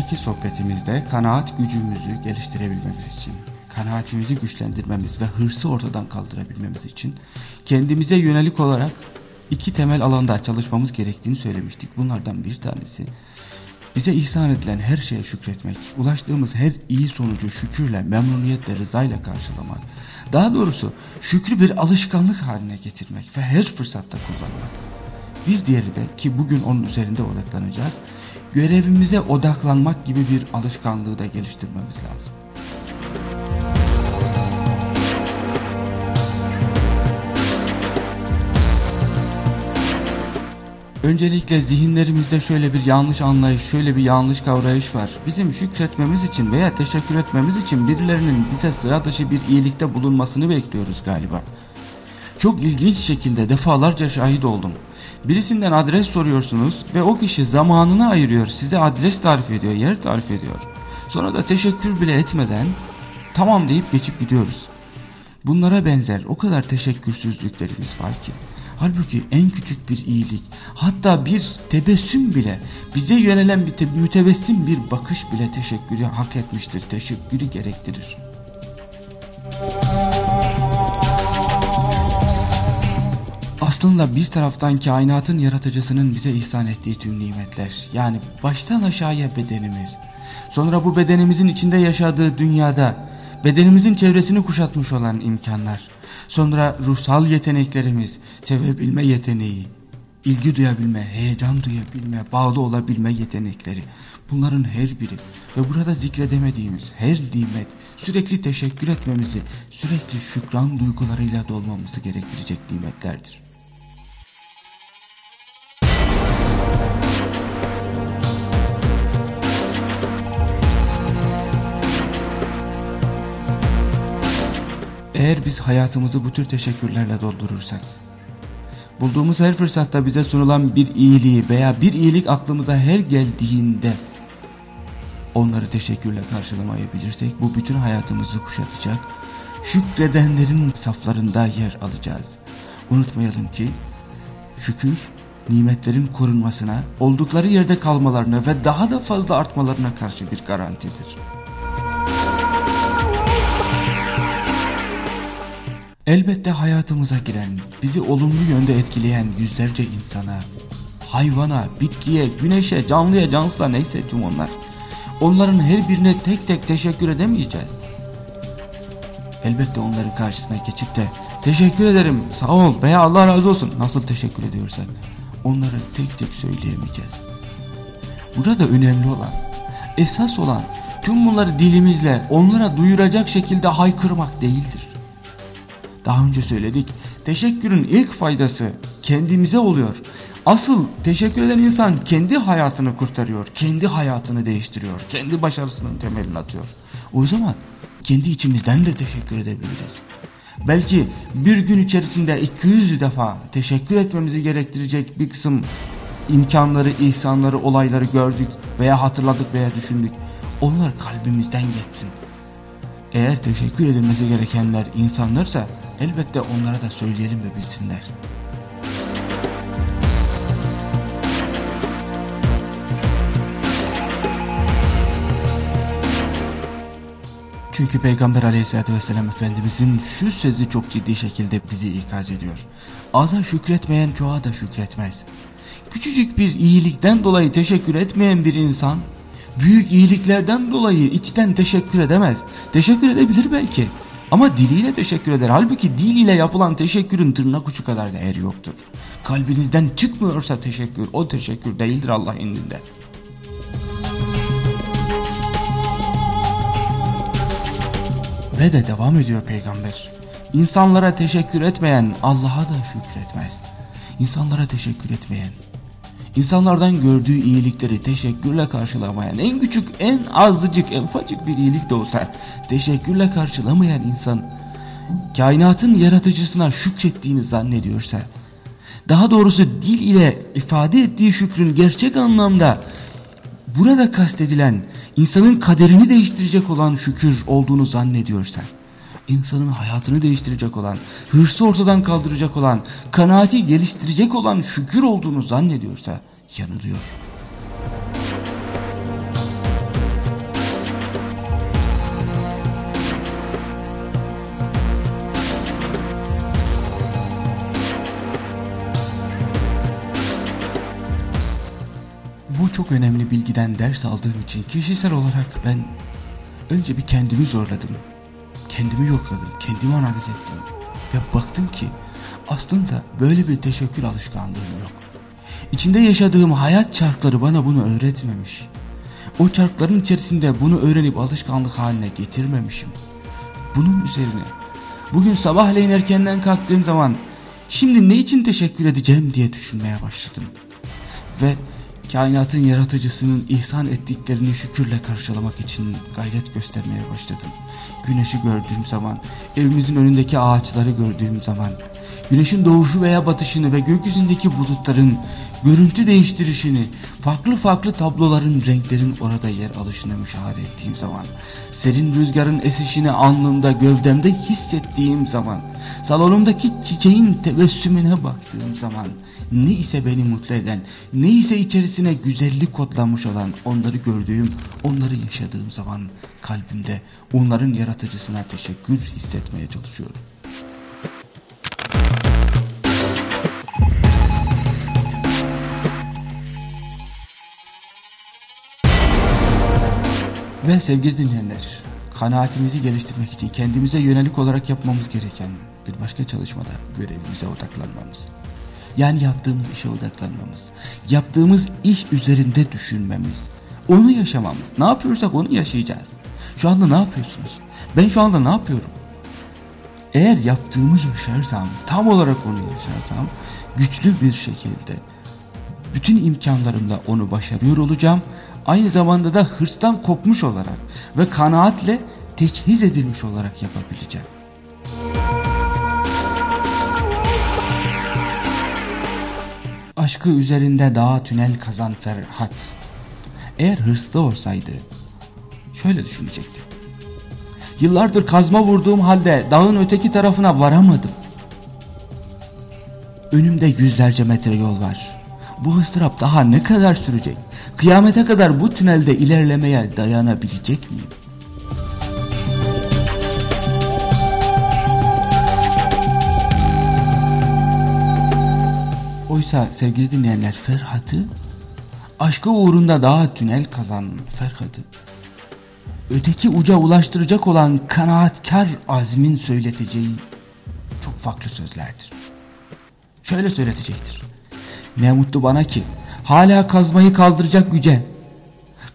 önceki sohbetimizde kanaat gücümüzü geliştirebilmemiz için, kanaatimizi güçlendirmemiz ve hırsı ortadan kaldırabilmemiz için kendimize yönelik olarak iki temel alanda çalışmamız gerektiğini söylemiştik. Bunlardan bir tanesi bize ihsan edilen her şeye şükretmek, ulaştığımız her iyi sonucu şükürle, memnuniyetle, rızayla karşılamak. Daha doğrusu şükrü bir alışkanlık haline getirmek ve her fırsatta kullanmak. Bir diğeri de ki bugün onun üzerinde odaklanacağız, görevimize odaklanmak gibi bir alışkanlığı da geliştirmemiz lazım. Öncelikle zihinlerimizde şöyle bir yanlış anlayış, şöyle bir yanlış kavrayış var. Bizim şükretmemiz için veya teşekkür etmemiz için birilerinin bize sıra dışı bir iyilikte bulunmasını bekliyoruz galiba. Çok ilginç şekilde defalarca şahit oldum. Birisinden adres soruyorsunuz ve o kişi zamanını ayırıyor, size adres tarif ediyor, yer tarif ediyor. Sonra da teşekkür bile etmeden tamam deyip geçip gidiyoruz. Bunlara benzer o kadar teşekkürsüzlüklerimiz var ki. Halbuki en küçük bir iyilik, hatta bir tebessüm bile, bize yönelen bir mütebessim bir bakış bile teşekkürü hak etmiştir, teşekkürü gerektirir. Aslında bir taraftan kainatın yaratıcısının bize ihsan ettiği tüm nimetler, yani baştan aşağıya bedenimiz, sonra bu bedenimizin içinde yaşadığı dünyada, bedenimizin çevresini kuşatmış olan imkanlar, Sonra ruhsal yeteneklerimiz, sevebilme yeteneği, ilgi duyabilme, heyecan duyabilme, bağlı olabilme yetenekleri. Bunların her biri ve burada zikredemediğimiz her nimet sürekli teşekkür etmemizi, sürekli şükran duygularıyla dolmamızı gerektirecek nimetlerdir. Eğer biz hayatımızı bu tür teşekkürlerle doldurursak, bulduğumuz her fırsatta bize sunulan bir iyiliği veya bir iyilik aklımıza her geldiğinde onları teşekkürle karşılamayabilirsek bu bütün hayatımızı kuşatacak, şükredenlerin saflarında yer alacağız. Unutmayalım ki şükür nimetlerin korunmasına, oldukları yerde kalmalarına ve daha da fazla artmalarına karşı bir garantidir. Elbette hayatımıza giren, bizi olumlu yönde etkileyen yüzlerce insana, hayvana, bitkiye, güneşe, canlıya, cansıza neyse tüm onlar. Onların her birine tek tek teşekkür edemeyeceğiz. Elbette onların karşısına geçip de teşekkür ederim, sağ ol veya Allah razı olsun nasıl teşekkür ediyorsak onları tek tek söyleyemeyeceğiz. Burada önemli olan, esas olan tüm bunları dilimizle onlara duyuracak şekilde haykırmak değildir. Daha önce söyledik. Teşekkürün ilk faydası kendimize oluyor. Asıl teşekkür eden insan kendi hayatını kurtarıyor. Kendi hayatını değiştiriyor. Kendi başarısının temelini atıyor. O zaman kendi içimizden de teşekkür edebiliriz. Belki bir gün içerisinde 200 defa teşekkür etmemizi gerektirecek bir kısım imkanları, ihsanları, olayları gördük veya hatırladık veya düşündük. Onlar kalbimizden geçsin. Eğer teşekkür edilmesi gerekenler insanlarsa elbette onlara da söyleyelim ve bilsinler. Çünkü Peygamber aleyhissalatü vesselam Efendimizin şu sözü çok ciddi şekilde bizi ikaz ediyor. Aza şükretmeyen çoğa da şükretmez. Küçücük bir iyilikten dolayı teşekkür etmeyen bir insan büyük iyiliklerden dolayı içten teşekkür edemez. Teşekkür edebilir belki ama diliyle teşekkür eder. Halbuki dil ile yapılan teşekkürün tırnak ucu kadar değer yoktur. Kalbinizden çıkmıyorsa teşekkür o teşekkür değildir Allah indinde. Ve de devam ediyor peygamber. İnsanlara teşekkür etmeyen Allah'a da şükretmez. İnsanlara teşekkür etmeyen İnsanlardan gördüğü iyilikleri teşekkürle karşılamayan en küçük en azıcık en ufacık bir iyilik de olsa teşekkürle karşılamayan insan kainatın yaratıcısına şükrettiğini zannediyorsa daha doğrusu dil ile ifade ettiği şükrün gerçek anlamda burada kastedilen insanın kaderini değiştirecek olan şükür olduğunu zannediyorsa insanın hayatını değiştirecek olan, hırsı ortadan kaldıracak olan, kanaati geliştirecek olan şükür olduğunu zannediyorsa yanılıyor. Bu çok önemli bilgiden ders aldığım için kişisel olarak ben önce bir kendimi zorladım. Kendimi yokladım, kendimi analiz ettim. Ve baktım ki aslında böyle bir teşekkür alışkanlığım yok. İçinde yaşadığım hayat çarkları bana bunu öğretmemiş. O çarkların içerisinde bunu öğrenip alışkanlık haline getirmemişim. Bunun üzerine bugün sabahleyin erkenden kalktığım zaman şimdi ne için teşekkür edeceğim diye düşünmeye başladım. Ve kainatın yaratıcısının ihsan ettiklerini şükürle karşılamak için gayret göstermeye başladım. Güneşi gördüğüm zaman, evimizin önündeki ağaçları gördüğüm zaman, güneşin doğuşu veya batışını ve gökyüzündeki bulutların görüntü değiştirişini, farklı farklı tabloların, renklerin orada yer alışını müşahede ettiğim zaman, serin rüzgarın esişini alnımda, gövdemde hissettiğim zaman, salonumdaki çiçeğin tebessümüne baktığım zaman, ne ise beni mutlu eden, ne ise içerisine güzellik kodlanmış olan onları gördüğüm, onları yaşadığım zaman kalbimde onların yaratıcısına teşekkür hissetmeye çalışıyorum. Ve sevgili dinleyenler, kanaatimizi geliştirmek için kendimize yönelik olarak yapmamız gereken bir başka çalışmada görevimize odaklanmamız. Yani yaptığımız işe odaklanmamız, yaptığımız iş üzerinde düşünmemiz, onu yaşamamız. Ne yapıyorsak onu yaşayacağız. Şu anda ne yapıyorsunuz? Ben şu anda ne yapıyorum? Eğer yaptığımı yaşarsam, tam olarak onu yaşarsam, güçlü bir şekilde bütün imkanlarımla onu başarıyor olacağım. Aynı zamanda da hırstan kopmuş olarak ve kanaatle teçhiz edilmiş olarak yapabileceğim. Aşkı üzerinde dağ tünel kazan Ferhat. Eğer hırslı olsaydı şöyle düşünecekti. Yıllardır kazma vurduğum halde dağın öteki tarafına varamadım. Önümde yüzlerce metre yol var. Bu ıstırap daha ne kadar sürecek? Kıyamete kadar bu tünelde ilerlemeye dayanabilecek miyim? Oysa sevgili dinleyenler Ferhat'ı aşkı uğrunda daha tünel kazan Ferhat'ı öteki uca ulaştıracak olan kanaatkar azmin söyleteceği çok farklı sözlerdir. Şöyle söyletecektir. Ne mutlu bana ki hala kazmayı kaldıracak güce,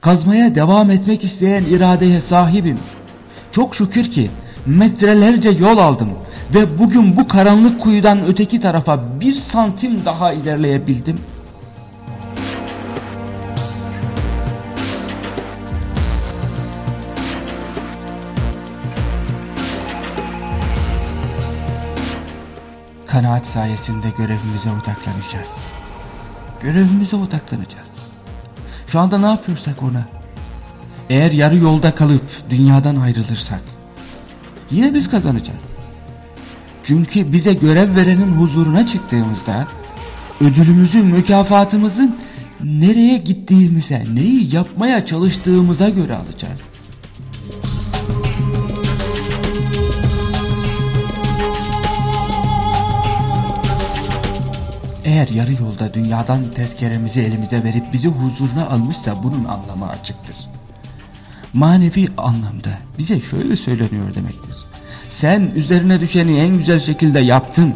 kazmaya devam etmek isteyen iradeye sahibim. Çok şükür ki metrelerce yol aldım ve bugün bu karanlık kuyudan öteki tarafa bir santim daha ilerleyebildim. Kanaat sayesinde görevimize odaklanacağız. Görevimize odaklanacağız. Şu anda ne yapıyorsak ona. Eğer yarı yolda kalıp dünyadan ayrılırsak yine biz kazanacağız. Çünkü bize görev verenin huzuruna çıktığımızda ödülümüzü, mükafatımızın nereye gittiğimize, neyi yapmaya çalıştığımıza göre alacağız. Eğer yarı yolda dünyadan tezkeremizi elimize verip bizi huzuruna almışsa bunun anlamı açıktır. Manevi anlamda bize şöyle söyleniyor demektir. Sen üzerine düşeni en güzel şekilde yaptın.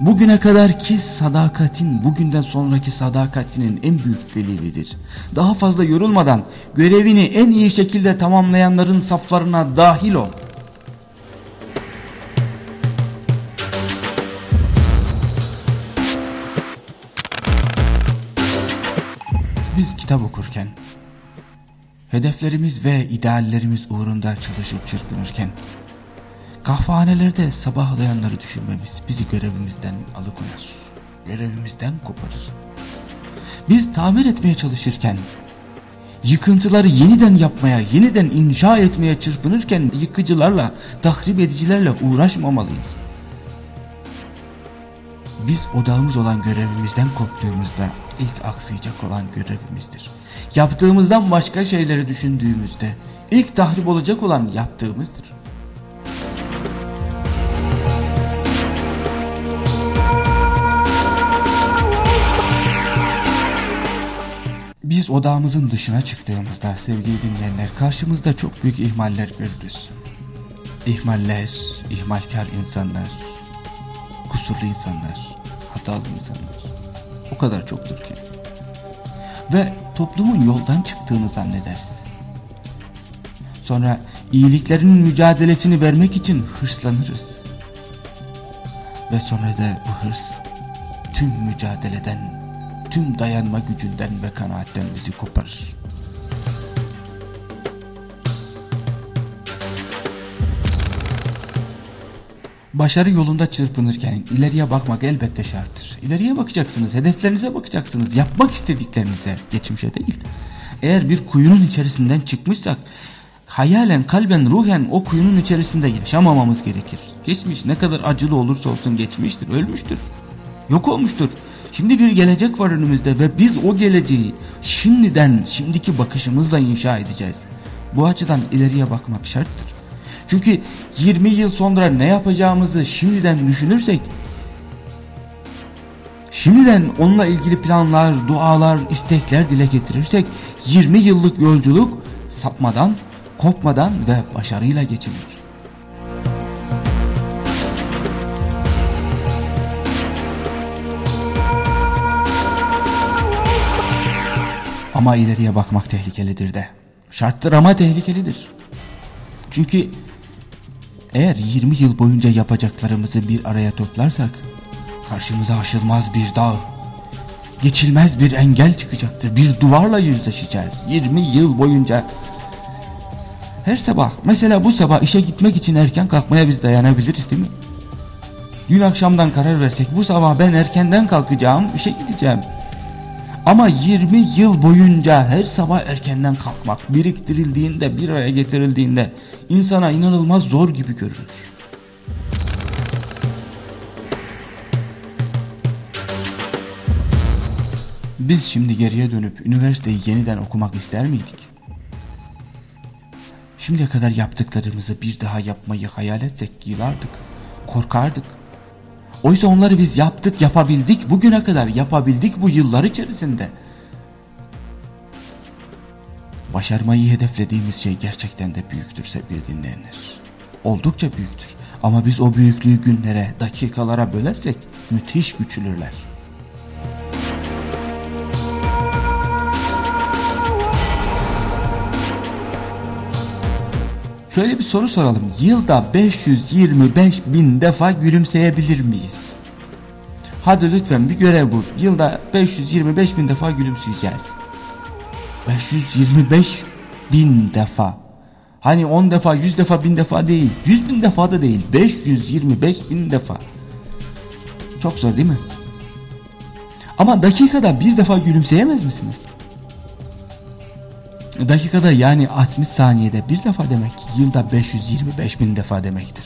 Bugüne kadar ki sadakatin bugünden sonraki sadakatinin en büyük delilidir. Daha fazla yorulmadan görevini en iyi şekilde tamamlayanların saflarına dahil ol. Biz kitap okurken, hedeflerimiz ve ideallerimiz uğrunda çalışıp çırpınırken, kahvehanelerde sabahlayanları düşünmemiz bizi görevimizden alıkoyar, görevimizden koparır. Biz tamir etmeye çalışırken, yıkıntıları yeniden yapmaya, yeniden inşa etmeye çırpınırken yıkıcılarla, tahrip edicilerle uğraşmamalıyız. Biz odağımız olan görevimizden koptuğumuzda ilk aksayacak olan görevimizdir. Yaptığımızdan başka şeyleri düşündüğümüzde ilk tahrip olacak olan yaptığımızdır. Biz odağımızın dışına çıktığımızda sevgili dinleyenler karşımızda çok büyük ihmaller görürüz. İhmaller, ihmalkar insanlar, kusurlu insanlar, hatalı insanlar. O kadar çoktur ki. Ve toplumun yoldan çıktığını zannederiz. Sonra iyiliklerinin mücadelesini vermek için hırslanırız. Ve sonra da bu hırs tüm mücadeleden, tüm dayanma gücünden ve kanaatten bizi koparır. Başarı yolunda çırpınırken ileriye bakmak elbette şarttır. İleriye bakacaksınız, hedeflerinize bakacaksınız, yapmak istediklerinize, geçmişe değil. Eğer bir kuyunun içerisinden çıkmışsak, hayalen, kalben, ruhen o kuyunun içerisinde yaşamamamız gerekir. Geçmiş ne kadar acılı olursa olsun geçmiştir, ölmüştür, yok olmuştur. Şimdi bir gelecek var önümüzde ve biz o geleceği şimdiden, şimdiki bakışımızla inşa edeceğiz. Bu açıdan ileriye bakmak şarttır. Çünkü 20 yıl sonra ne yapacağımızı şimdiden düşünürsek şimdiden onunla ilgili planlar, dualar, istekler dile getirirsek 20 yıllık yolculuk sapmadan, kopmadan ve başarıyla geçilir. Ama ileriye bakmak tehlikelidir de. Şarttır ama tehlikelidir. Çünkü eğer 20 yıl boyunca yapacaklarımızı bir araya toplarsak karşımıza aşılmaz bir dağ, geçilmez bir engel çıkacaktır. Bir duvarla yüzleşeceğiz 20 yıl boyunca. Her sabah mesela bu sabah işe gitmek için erken kalkmaya biz dayanabiliriz değil mi? Dün akşamdan karar versek bu sabah ben erkenden kalkacağım işe gideceğim. Ama 20 yıl boyunca her sabah erkenden kalkmak biriktirildiğinde bir araya getirildiğinde insana inanılmaz zor gibi görünür. Biz şimdi geriye dönüp üniversiteyi yeniden okumak ister miydik? Şimdiye kadar yaptıklarımızı bir daha yapmayı hayal etsek yılardık, korkardık. Oysa onları biz yaptık, yapabildik, bugüne kadar yapabildik bu yıllar içerisinde. Başarmayı hedeflediğimiz şey gerçekten de büyüktür sevgili dinleyenler. Oldukça büyüktür. Ama biz o büyüklüğü günlere, dakikalara bölersek müthiş güçlürler. Şöyle bir soru soralım. Yılda 525 bin defa gülümseyebilir miyiz? Hadi lütfen bir görev bu. Yılda 525 bin defa gülümseyeceğiz. 525 bin defa. Hani 10 defa, 100 defa, 1000 defa değil. 100 bin defa da değil. 525 bin defa. Çok zor değil mi? Ama dakikada bir defa gülümseyemez misiniz? Dakikada yani 60 saniyede bir defa demek yılda 525 bin defa demektir.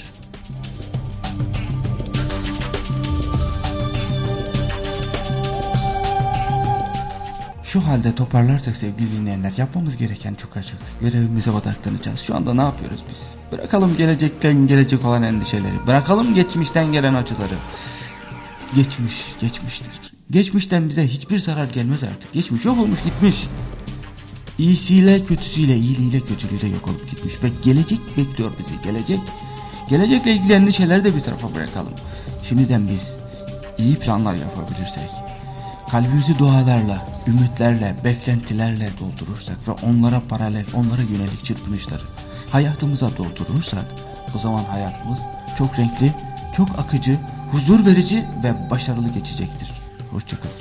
Şu halde toparlarsak sevgili dinleyenler yapmamız gereken çok açık. Görevimize odaklanacağız. Şu anda ne yapıyoruz biz? Bırakalım gelecekten gelecek olan endişeleri. Bırakalım geçmişten gelen acıları. Geçmiş, geçmiştir. Geçmişten bize hiçbir zarar gelmez artık. Geçmiş yok olmuş gitmiş. İyisiyle kötüsüyle, iyiliğiyle kötülüğüyle yok olup gitmiş. Ve gelecek bekliyor bizi. Gelecek. Gelecekle ilgili endişeleri de bir tarafa bırakalım. Şimdiden biz iyi planlar yapabilirsek, kalbimizi dualarla, ümitlerle, beklentilerle doldurursak ve onlara paralel, onlara yönelik çırpınışları hayatımıza doldurursak, o zaman hayatımız çok renkli, çok akıcı, huzur verici ve başarılı geçecektir. Hoşçakalın.